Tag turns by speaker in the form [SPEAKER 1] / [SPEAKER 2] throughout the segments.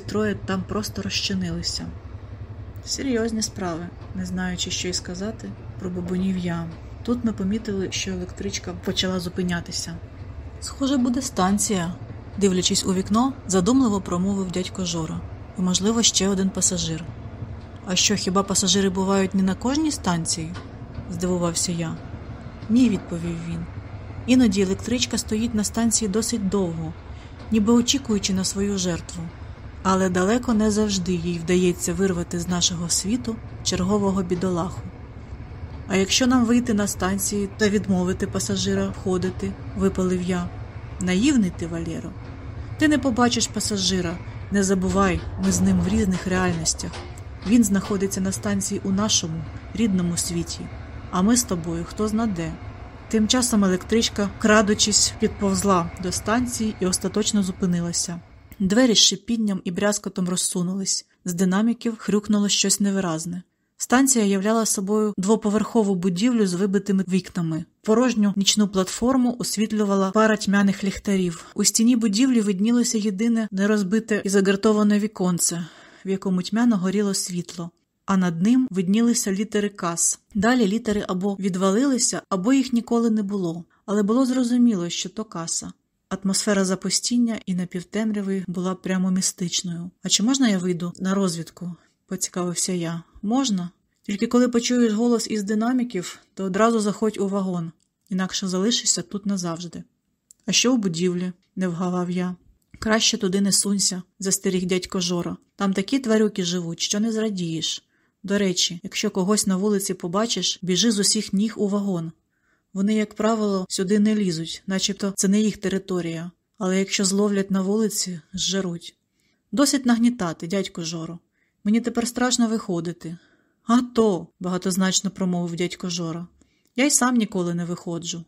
[SPEAKER 1] троє там просто розчинилися. Серйозні справи, не знаючи, що й сказати, пробубонів я. Тут ми помітили, що електричка почала зупинятися. Схоже, буде станція, дивлячись у вікно, задумливо промовив дядько Жора, і, можливо, ще один пасажир. А що, хіба пасажири бувають не на кожній станції? здивувався я. Ні, відповів він. Іноді електричка стоїть на станції досить довго, ніби очікуючи на свою жертву, але далеко не завжди їй вдається вирвати з нашого світу чергового бідолаху. А якщо нам вийти на станції та відмовити пасажира входити, випалив я. Наївний ти, Валєро. Ти не побачиш пасажира, не забувай, ми з ним в різних реальностях. Він знаходиться на станції у нашому рідному світі, а ми з тобою хто зна де. Тим часом електричка, крадучись, підповзла до станції і остаточно зупинилася. Двері з шипінням і брязкотом розсунулись, з динаміків хрюкнуло щось невиразне. Станція являла собою двоповерхову будівлю з вибитими вікнами. Порожню нічну платформу освітлювала пара тьмяних ліхтарів. У стіні будівлі виднілося єдине нерозбите і загартоване віконце, в якому тьмяно горіло світло, а над ним виднілися літери кас. Далі літери або відвалилися, або їх ніколи не було, але було зрозуміло, що то каса. Атмосфера запустіння і напівтемряви була прямо містичною. А чи можна я вийду на розвідку? поцікавився я. Можна? Тільки коли почуєш голос із динаміків, то одразу заходь у вагон, інакше залишишся тут назавжди. А що в будівлі? не вгавав я. Краще туди не сунься, застеріг дядько Жора. Там такі тварюки живуть, що не зрадієш. До речі, якщо когось на вулиці побачиш, біжи з усіх ніг у вагон. Вони, як правило, сюди не лізуть, начебто це не їх територія, але якщо зловлять на вулиці, зжаруть. Досить нагнітати, дядько Жоро. Мені тепер страшно виходити. «А то!» – багатозначно промовив дядько Жора. Я й сам ніколи не виходжу.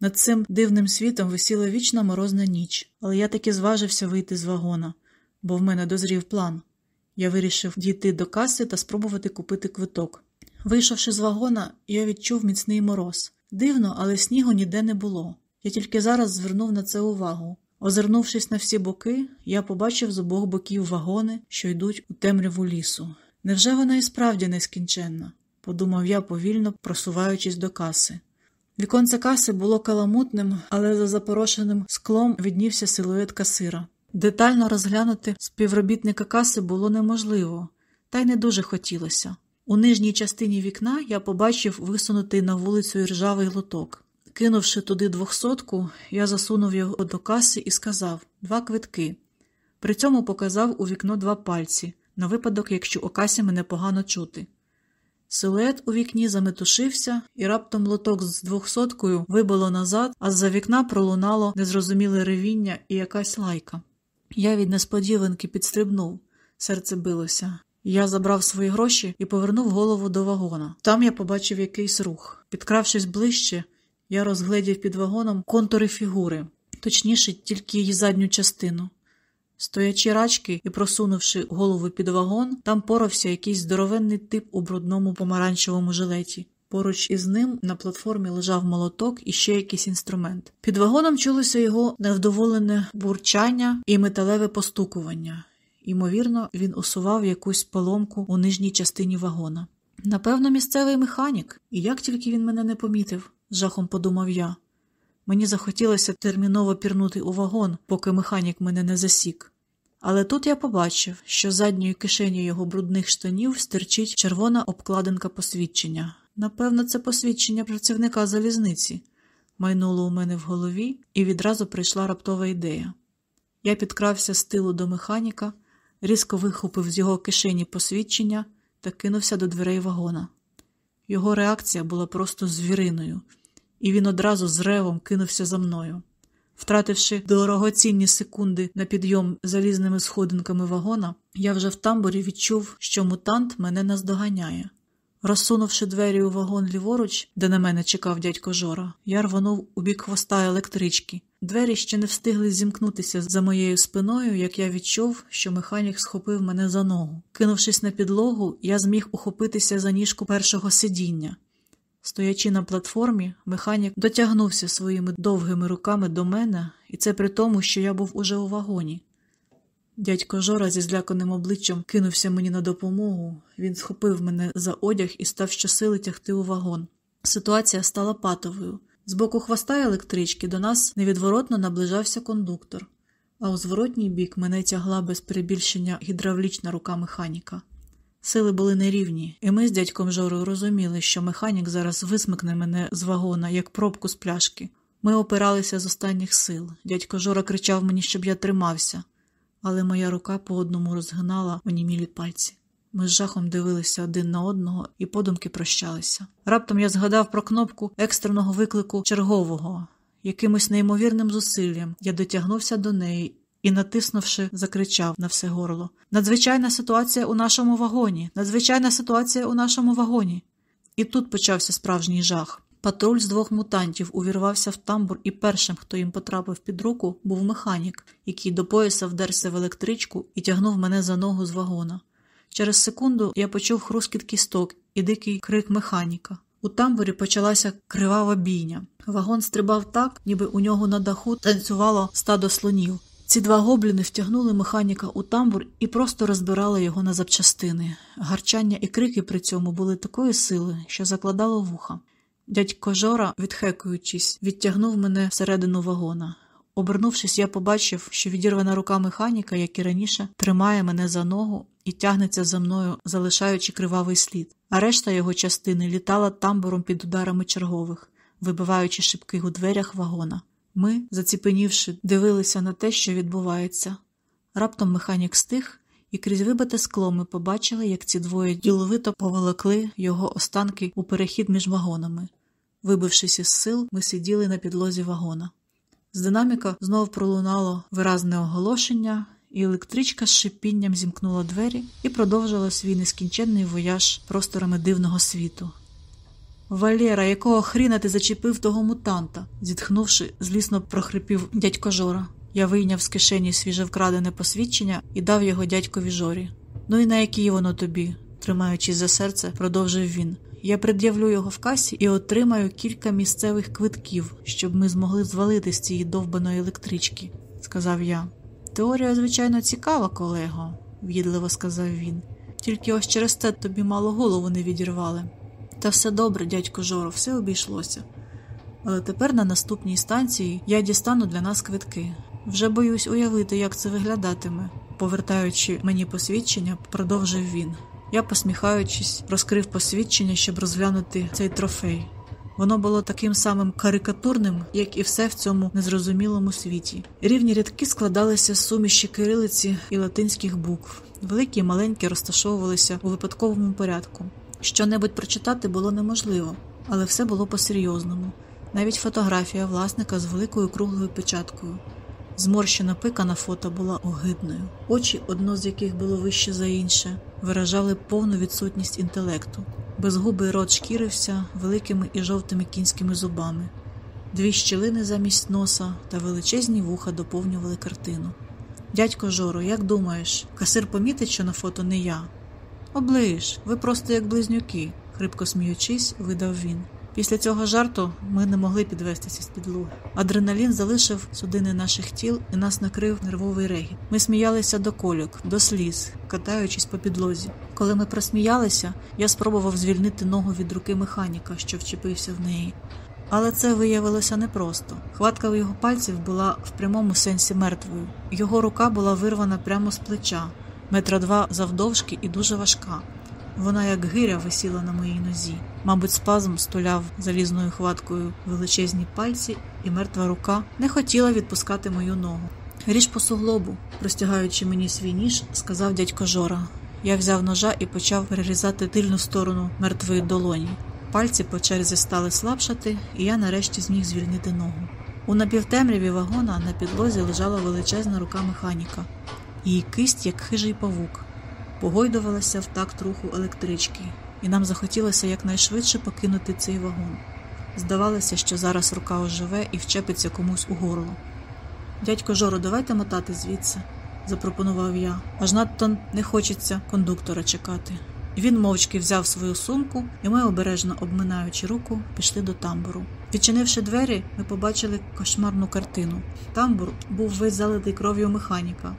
[SPEAKER 1] Над цим дивним світом висіла вічна морозна ніч, але я таки зважився вийти з вагона, бо в мене дозрів план. Я вирішив дійти до каси та спробувати купити квиток. Вийшовши з вагона, я відчув міцний мороз. Дивно, але снігу ніде не було. Я тільки зараз звернув на це увагу. Озирнувшись на всі боки, я побачив з обох боків вагони, що йдуть у темряву лісу. Невже вона і справді нескінченна? подумав я, повільно просуваючись до каси. Віконце каси було каламутним, але за запорошеним склом віднівся силует касира. Детально розглянути співробітника каси було неможливо, та й не дуже хотілося. У нижній частині вікна я побачив висунутий на вулицю ржавий лоток. Кинувши туди двохсотку, я засунув його до каси і сказав два квитки. При цьому показав у вікно два пальці, на випадок, якщо у касі мене погано чути. Силует у вікні заметушився, і раптом лоток з двохсоткою вибило назад, а з-за вікна пролунало незрозуміле ревіння і якась лайка. Я від несподіванки підстрибнув, серце билося. Я забрав свої гроші і повернув голову до вагона. Там я побачив якийсь рух. Підкравшись ближче, я розгледів під вагоном контури фігури, точніше, тільки її задню частину. Стоячи рачки і просунувши голову під вагон, там порався якийсь здоровенний тип у брудному помаранчевому жилеті. Поруч із ним на платформі лежав молоток і ще якийсь інструмент. Під вагоном чулося його невдоволене бурчання і металеве постукування. Ймовірно, він усував якусь поломку у нижній частині вагона. Напевно, місцевий механік, і як тільки він мене не помітив, жахом подумав я. Мені захотілося терміново пірнути у вагон, поки механік мене не засік. Але тут я побачив, що задньою кишеню його брудних штанів стирчить червона обкладинка посвідчення. Напевно, це посвідчення працівника залізниці. Майнуло у мене в голові, і відразу прийшла раптова ідея. Я підкрався з тилу до механіка, різко вихопив з його кишені посвідчення та кинувся до дверей вагона. Його реакція була просто звіриною, і він одразу з ревом кинувся за мною. Втративши дорогоцінні секунди на підйом залізними сходинками вагона, я вже в тамбурі відчув, що мутант мене наздоганяє. Розсунувши двері у вагон ліворуч, де на мене чекав дядько Жора, я рвонув у бік хвоста електрички. Двері ще не встигли зімкнутися за моєю спиною, як я відчув, що механік схопив мене за ногу. Кинувшись на підлогу, я зміг ухопитися за ніжку першого сидіння. Стоячи на платформі, механік дотягнувся своїми довгими руками до мене, і це при тому, що я був уже у вагоні. Дядько Жора зі зляканим обличчям кинувся мені на допомогу. Він схопив мене за одяг і став щосили тягти у вагон. Ситуація стала патовою. З боку хвоста електрички до нас невідворотно наближався кондуктор, а у зворотній бік мене тягла без перебільшення гідравлічна рука механіка. Сили були нерівні, і ми з дядьком Жорою розуміли, що механік зараз висмикне мене з вагона, як пробку з пляшки. Ми опиралися з останніх сил. Дядько Жора кричав мені, щоб я тримався, але моя рука по одному розгинала онімілі пальці. Ми з жахом дивилися один на одного і подумки прощалися. Раптом я згадав про кнопку екстреного виклику чергового. Якимось неймовірним зусиллям я дотягнувся до неї і, натиснувши, закричав на все горло: Надзвичайна ситуація у нашому вагоні! Надзвичайна ситуація у нашому вагоні! І тут почався справжній жах. Патруль з двох мутантів увірвався в тамбур, і першим, хто їм потрапив під руку, був механік, який до пояса вдерся в електричку і тягнув мене за ногу з вагона. Через секунду я почув хрускіт кісток і дикий крик механіка. У тамбурі почалася кривава бійня. Вагон стрибав так, ніби у нього на даху танцювало стадо слонів. Ці два гобліни втягнули механіка у тамбур і просто розбирали його на запчастини. Гарчання і крики при цьому були такої сили, що закладало вуха. Дядько Жора, відхекуючись, відтягнув мене всередину вагона. Обернувшись, я побачив, що відірвана рука механіка, як і раніше, тримає мене за ногу і тягнеться за мною, залишаючи кривавий слід, а решта його частини літала тамбуром під ударами чергових, вибиваючи шибки у дверях вагона. Ми, заціпенівши, дивилися на те, що відбувається. Раптом механік стих, і крізь вибите скло ми побачили, як ці двоє діловито поволокли його останки у перехід між вагонами. Вибившись із сил, ми сиділи на підлозі вагона. З динаміка знов пролунало виразне оголошення, і електричка з шипінням зімкнула двері і продовжила свій нескінченний вояж просторами дивного світу. Валєра, якого хріна ти зачепив того мутанта? зітхнувши, злісно прохрипів дядько Жора. Я вийняв з кишені свіже вкрадене посвідчення і дав його дядькові Жорі. Ну і на якій воно тобі? тримаючись за серце, продовжив він. Я пред'явлю його в касі і отримаю кілька місцевих квитків, щоб ми змогли звалити з цієї довбаної електрички, сказав я. Теорія, звичайно, цікава, колего, в'їдливо сказав він. Тільки ось через те тобі мало голову не відірвали. Та все добре, дядько Жоро, все обійшлося. Але тепер на наступній станції я дістану для нас квитки. Вже боюсь уявити, як це виглядатиме. Повертаючи мені посвідчення, продовжив він. Я, посміхаючись, розкрив посвідчення, щоб розглянути цей трофей. Воно було таким самим карикатурним, як і все в цьому незрозумілому світі. Рівні рядки складалися з суміші кирилиці і латинських букв. Великі і маленькі розташовувалися у випадковому порядку. Що-небудь прочитати було неможливо, але все було по-серйозному. Навіть фотографія власника з великою круглою печаткою. Зморщена пика на фото була огидною. Очі, одно з яких було вище за інше, виражали повну відсутність інтелекту. Безгубий рот шкірився великими і жовтими кінськими зубами. Дві щілини замість носа та величезні вуха доповнювали картину. Дядько Жоро, як думаєш, касир помітить, що на фото не я? Оближ, ви просто як близнюки, хрипко сміючись, видав він. Після цього жарту ми не могли підвестися з підлоги. Адреналін залишив судини наших тіл і нас накрив нервовий регіт. Ми сміялися до кольок, до сліз, катаючись по підлозі. Коли ми просміялися, я спробував звільнити ногу від руки механіка, що вчепився в неї. Але це виявилося непросто. Хватка його пальців була в прямому сенсі мертвою. Його рука була вирвана прямо з плеча, метра два завдовжки і дуже важка. Вона, як гиря, висіла на моїй нозі. Мабуть, спазм стуляв залізною хваткою величезні пальці, і мертва рука не хотіла відпускати мою ногу. Ріж по суглобу, простягаючи мені свій ніж, сказав дядько Жора. Я взяв ножа і почав перерізати тильну сторону мертвої долоні. Пальці по черзі стали слабшати, і я нарешті зміг звільнити ногу. У напівтемряві вагона на підлозі лежала величезна рука механіка, її кисть, як хижий павук погойдувалася в такт руху електрички, і нам захотілося якнайшвидше покинути цей вагон. Здавалося, що зараз рука оживе і вчепиться комусь у горло. Дядько Жоро, давайте мотати звідси, запропонував я, аж надто не хочеться кондуктора чекати. Він мовчки взяв свою сумку, і ми, обережно обминаючи руку, пішли до тамбуру. Відчинивши двері, ми побачили кошмарну картину. Тамбур був весь залитий кров'ю механіка.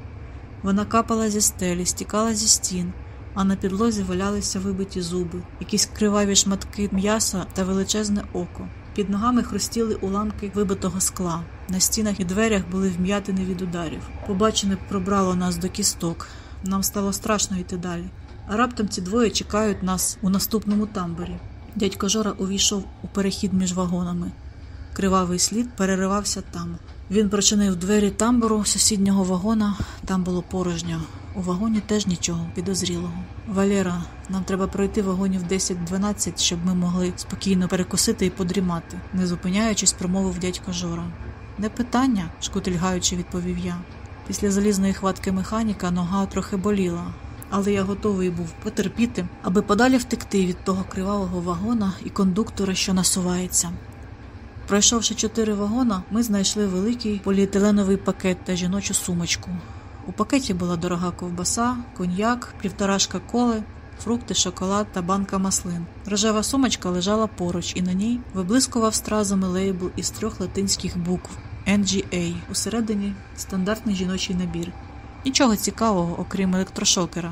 [SPEAKER 1] Вона капала зі стелі, стікала зі стін, а на підлозі валялися вибиті зуби, якісь криваві шматки м'яса та величезне око. Під ногами хрустіли уламки вибитого скла. На стінах і дверях були вм'ятини від ударів. Побачене пробрало нас до кісток. Нам стало страшно йти далі. А раптом ці двоє чекають нас у наступному тамбурі. Дядько Жора увійшов у перехід між вагонами. Кривавий слід переривався там. Він прочинив двері тамбуру сусіднього вагона, там було порожньо. У вагоні теж нічого підозрілого. Валера, нам треба пройти вагонів 10-12, щоб ми могли спокійно перекусити і подрімати, не зупиняючись, промовив дядько Жора. Не питання, шкутильгаючи, відповів я. Після залізної хватки механіка нога трохи боліла, але я готовий був потерпіти, аби подалі втекти від того кривавого вагона і кондуктора, що насувається. Пройшовши чотири вагона, ми знайшли великий поліетиленовий пакет та жіночу сумочку. У пакеті була дорога ковбаса, коньяк, півторашка коли, фрукти, шоколад та банка маслин. Рожева сумочка лежала поруч, і на ній виблискував стразами лейбл із трьох латинських букв NGA. Усередині стандартний жіночий набір. Нічого цікавого, окрім електрошокера,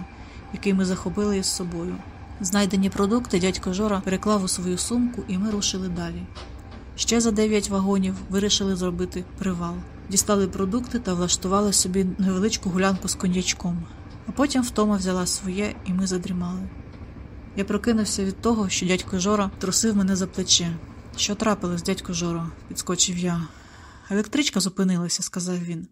[SPEAKER 1] який ми захопили із собою. Знайдені продукти дядько Жора переклав у свою сумку, і ми рушили далі. Ще за дев'ять вагонів вирішили зробити привал. Дістали продукти та влаштували собі невеличку гулянку з коньячком. А потім втома взяла своє, і ми задрімали. Я прокинувся від того, що дядько Жора трусив мене за плече. Що трапилось, дядько Жора? підскочив я. Електричка зупинилася, сказав він.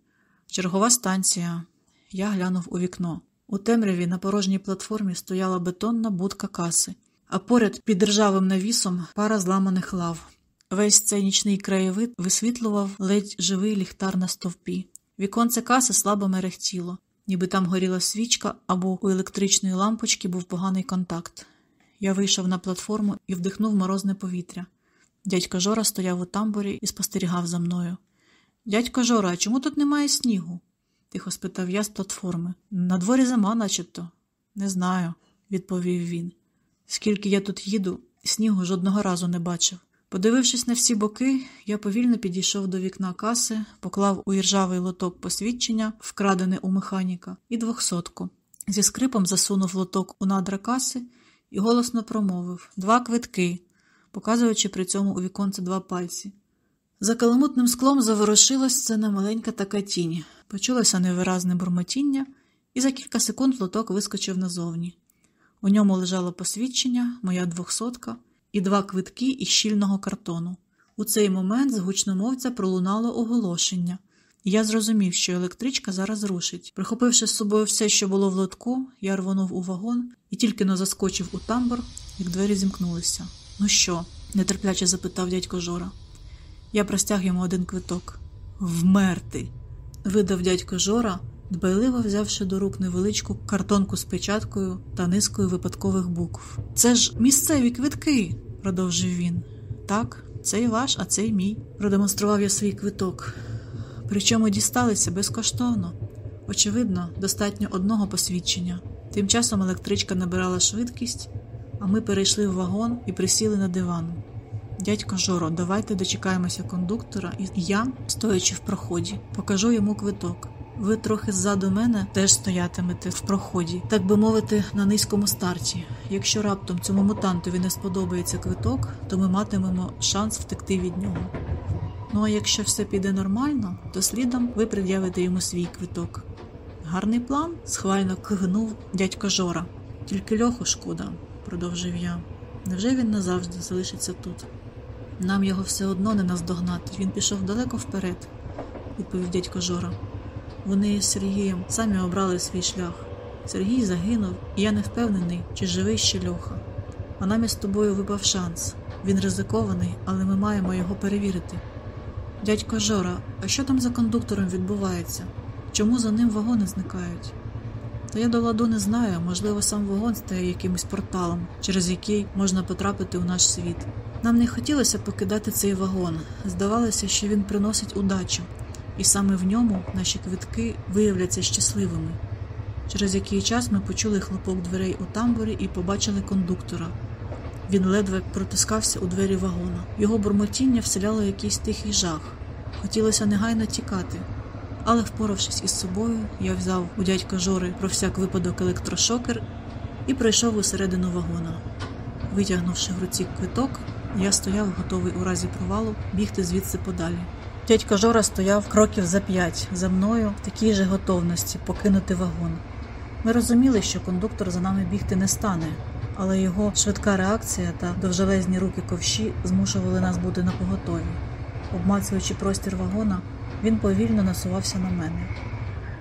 [SPEAKER 1] Чергова станція. Я глянув у вікно. У темряві на порожній платформі стояла бетонна будка каси, а поряд під державим навісом пара зламаних лав. Весь цей нічний краєвид висвітлював ледь живий ліхтар на стовпі. Віконце каси слабо мерехтіло, ніби там горіла свічка або у електричної лампочки був поганий контакт. Я вийшов на платформу і вдихнув морозне повітря. Дядько Жора стояв у тамбурі і спостерігав за мною. Дядько Жора, а чому тут немає снігу? тихо спитав я з платформи. На дворі зима, начебто. Не знаю, відповів він. Скільки я тут їду, снігу жодного разу не бачив. Подивившись на всі боки, я повільно підійшов до вікна каси, поклав у іржавий лоток посвідчення, вкрадене у механіка, і двохсотку. Зі скрипом засунув лоток у надра каси і голосно промовив два квитки, показуючи при цьому у віконце два пальці. За каламутним склом заворушилась сцена маленька така тінь. Почулося невиразне бурмотіння, і за кілька секунд лоток вискочив назовні. У ньому лежало посвідчення, моя двохсотка і два квитки із щільного картону. У цей момент з гучномовця пролунало оголошення, я зрозумів, що електричка зараз рушить. Прихопивши з собою все, що було в лотку, я рвонув у вагон і тільки но заскочив у тамбур, як двері зімкнулися. Ну що? нетерпляче запитав дядько Жора. Я простяг йому один квиток. Вмерти. видав дядько Жора, дбайливо взявши до рук невеличку картонку з печаткою та низкою випадкових букв. Це ж місцеві квитки, продовжив він. Так, цей ваш, а цей мій. Продемонстрував я свій квиток. Причому дісталися безкоштовно. Очевидно, достатньо одного посвідчення. Тим часом електричка набирала швидкість, а ми перейшли в вагон і присіли на диван. Дядько Жоро, давайте дочекаємося кондуктора, і я, стоячи в проході, покажу йому квиток. Ви трохи ззаду мене теж стоятимете в проході, так би мовити, на низькому старті. Якщо раптом цьому мутантові не сподобається квиток, то ми матимемо шанс втекти від нього. Ну а якщо все піде нормально, то слідом ви пред'явите йому свій квиток. Гарний план? схвально кигнув дядько Жора. Тільки льоху шкода, продовжив я. Невже він назавжди залишиться тут? Нам його все одно не наздогнати. Він пішов далеко вперед, відповів дядько Жора. Вони з Сергієм самі обрали свій шлях. Сергій загинув, і я не впевнений, чи живий ще льоха. А нам із тобою випав шанс. Він ризикований, але ми маємо його перевірити. Дядько Жора, а що там за кондуктором відбувається? Чому за ним вагони зникають? Та я до ладу не знаю, можливо, сам вагон стає якимось порталом, через який можна потрапити у наш світ. Нам не хотілося покидати цей вагон. Здавалося, що він приносить удачу, і саме в ньому наші квитки виявляться щасливими. Через який час ми почули хлопок дверей у тамбурі і побачили кондуктора. Він ледве протискався у двері вагона. Його бурмотіння вселяло якийсь тихий жах. Хотілося негайно тікати, Але, впоравшись із собою, я взяв у дядька Жори про всяк випадок електрошокер і пройшов усередину вагона. Витягнувши в руці квиток, я стояв, готовий у разі провалу бігти звідси подалі. Дядько Жора стояв кроків за п'ять за мною в такій же готовності покинути вагон. Ми розуміли, що кондуктор за нами бігти не стане, але його швидка реакція та довжелезні руки ковші змушували нас бути на поготові. Обмацуючи простір вагона, він повільно насувався на мене.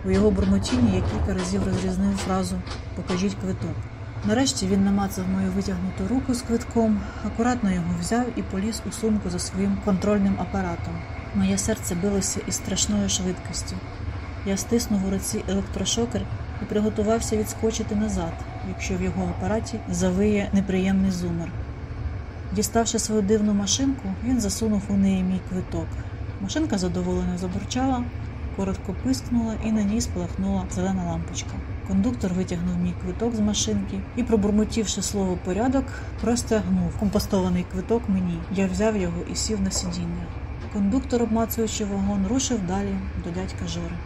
[SPEAKER 1] У його бурмотінні я кілька разів розрізнив фразу Покажіть квиток. Нарешті він намацав мою витягнуту руку з квитком, акуратно його взяв і поліз у сумку за своїм контрольним апаратом. Моє серце билося із страшною швидкістю. Я стиснув у руці електрошокер і приготувався відскочити назад, якщо в його апараті завиє неприємний зумер. Діставши свою дивну машинку, він засунув у неї мій квиток. Машинка задоволено забурчала, коротко пискнула і на ній спалахнула зелена лампочка. Кондуктор витягнув мій квиток з машинки і, пробурмотівши слово порядок, простягнув компостований квиток мені. Я взяв його і сів на сидіння. Кондуктор, обмацуючи вагон, рушив далі до дядька Жори.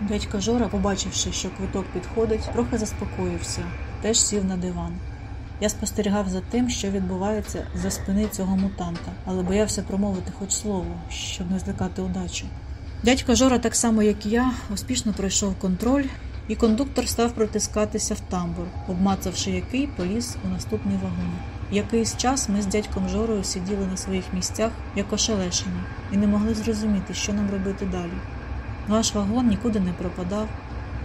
[SPEAKER 1] Дядька Жора, побачивши, що квиток підходить, трохи заспокоївся, теж сів на диван. Я спостерігав за тим, що відбувається за спини цього мутанта, але боявся промовити хоч слово, щоб не злякати удачу. Дядько Жора, так само як і я, успішно пройшов контроль, і кондуктор став протискатися в тамбур, обмацавши який поліз у наступний вагон. Якийсь час ми з дядьком Жорою сиділи на своїх місцях, як ошелешені, і не могли зрозуміти, що нам робити далі. Наш вагон нікуди не пропадав,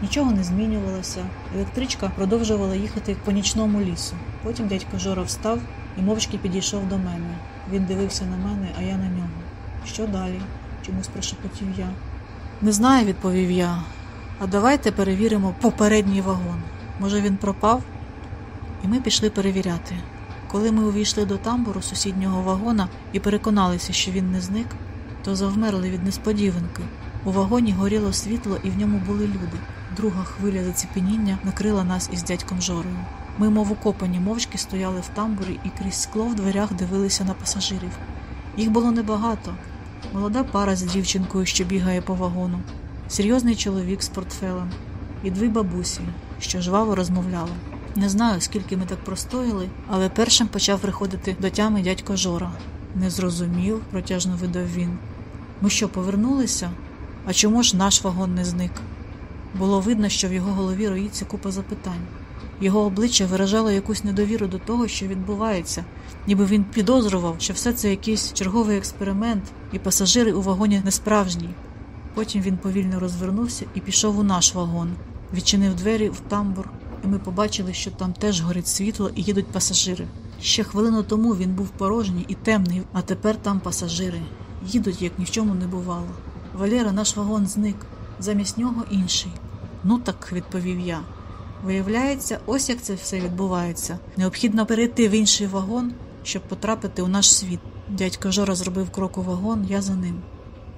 [SPEAKER 1] нічого не змінювалося. Електричка продовжувала їхати по нічному лісу. Потім дядько Жора встав і мовчки підійшов до мене. Він дивився на мене, а я на нього. Що далі? чомусь прошепотів я. Не знаю, відповів я. А давайте перевіримо попередній вагон. Може, він пропав? І ми пішли перевіряти. Коли ми увійшли до тамбуру сусіднього вагона і переконалися, що він не зник, то завмерли від несподіванки. У вагоні горіло світло, і в ньому були люди. Друга хвиля заціпеніння накрила нас із дядьком Жорою. Ми, мов укопані, мовчки стояли в тамбурі і крізь скло в дверях дивилися на пасажирів. Їх було небагато. Молода пара з дівчинкою, що бігає по вагону, серйозний чоловік з портфелем і дві бабусі, що жваво розмовляли. Не знаю, скільки ми так простояли, але першим почав приходити до тями дядько Жора. Не зрозумів, протяжно видав він. Ми що, повернулися? А чому ж наш вагон не зник? Було видно, що в його голові роїться купа запитань. Його обличчя виражало якусь недовіру до того, що відбувається, ніби він підозрював, що все це якийсь черговий експеримент, і пасажири у вагоні не справжні. Потім він повільно розвернувся і пішов у наш вагон, відчинив двері в тамбур, і ми побачили, що там теж горить світло і їдуть пасажири. Ще хвилину тому він був порожній і темний, а тепер там пасажири. Їдуть, як ні в чому не бувало. Валера, наш вагон зник, замість нього інший. Ну так, відповів я. Виявляється, ось як це все відбувається. Необхідно перейти в інший вагон, щоб потрапити у наш світ. Дядько Жора зробив крок у вагон, я за ним.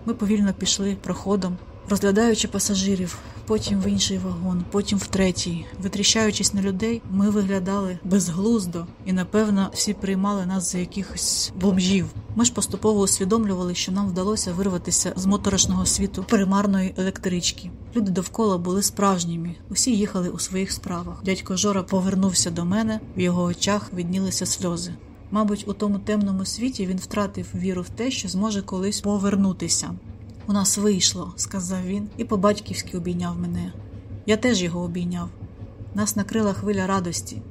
[SPEAKER 1] Ми повільно пішли проходом, розглядаючи пасажирів, потім в інший вагон, потім в третій. Витріщаючись на людей, ми виглядали безглуздо і, напевно, всі приймали нас за якихось бомжів. Ми ж поступово усвідомлювали, що нам вдалося вирватися з моторошного світу примарної електрички. Люди довкола були справжніми, усі їхали у своїх справах. Дядько Жора повернувся до мене, в його очах віднілися сльози. Мабуть, у тому темному світі він втратив віру в те, що зможе колись повернутися. У нас вийшло, сказав він і по-батьківськи обійняв мене. Я теж його обійняв. Нас накрила хвиля радості,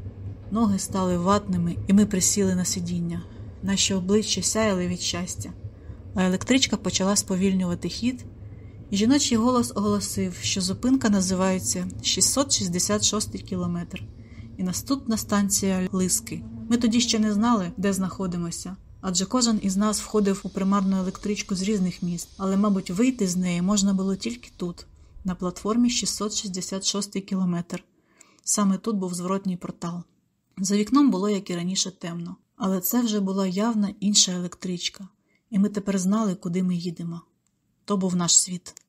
[SPEAKER 1] ноги стали ватними, і ми присіли на сидіння. Наші обличчя сяяли від щастя, а електричка почала сповільнювати хід, і жіночий голос оголосив, що зупинка називається 666 кілометр, і наступна станція Лиски. Ми тоді ще не знали, де знаходимося, адже кожен із нас входив у примарну електричку з різних міст, але, мабуть, вийти з неї можна було тільки тут, на платформі 666 кілометр. Саме тут був зворотній портал. За вікном було, як і раніше, темно, але це вже була явна інша електричка, і ми тепер знали, куди ми їдемо. То був наш світ.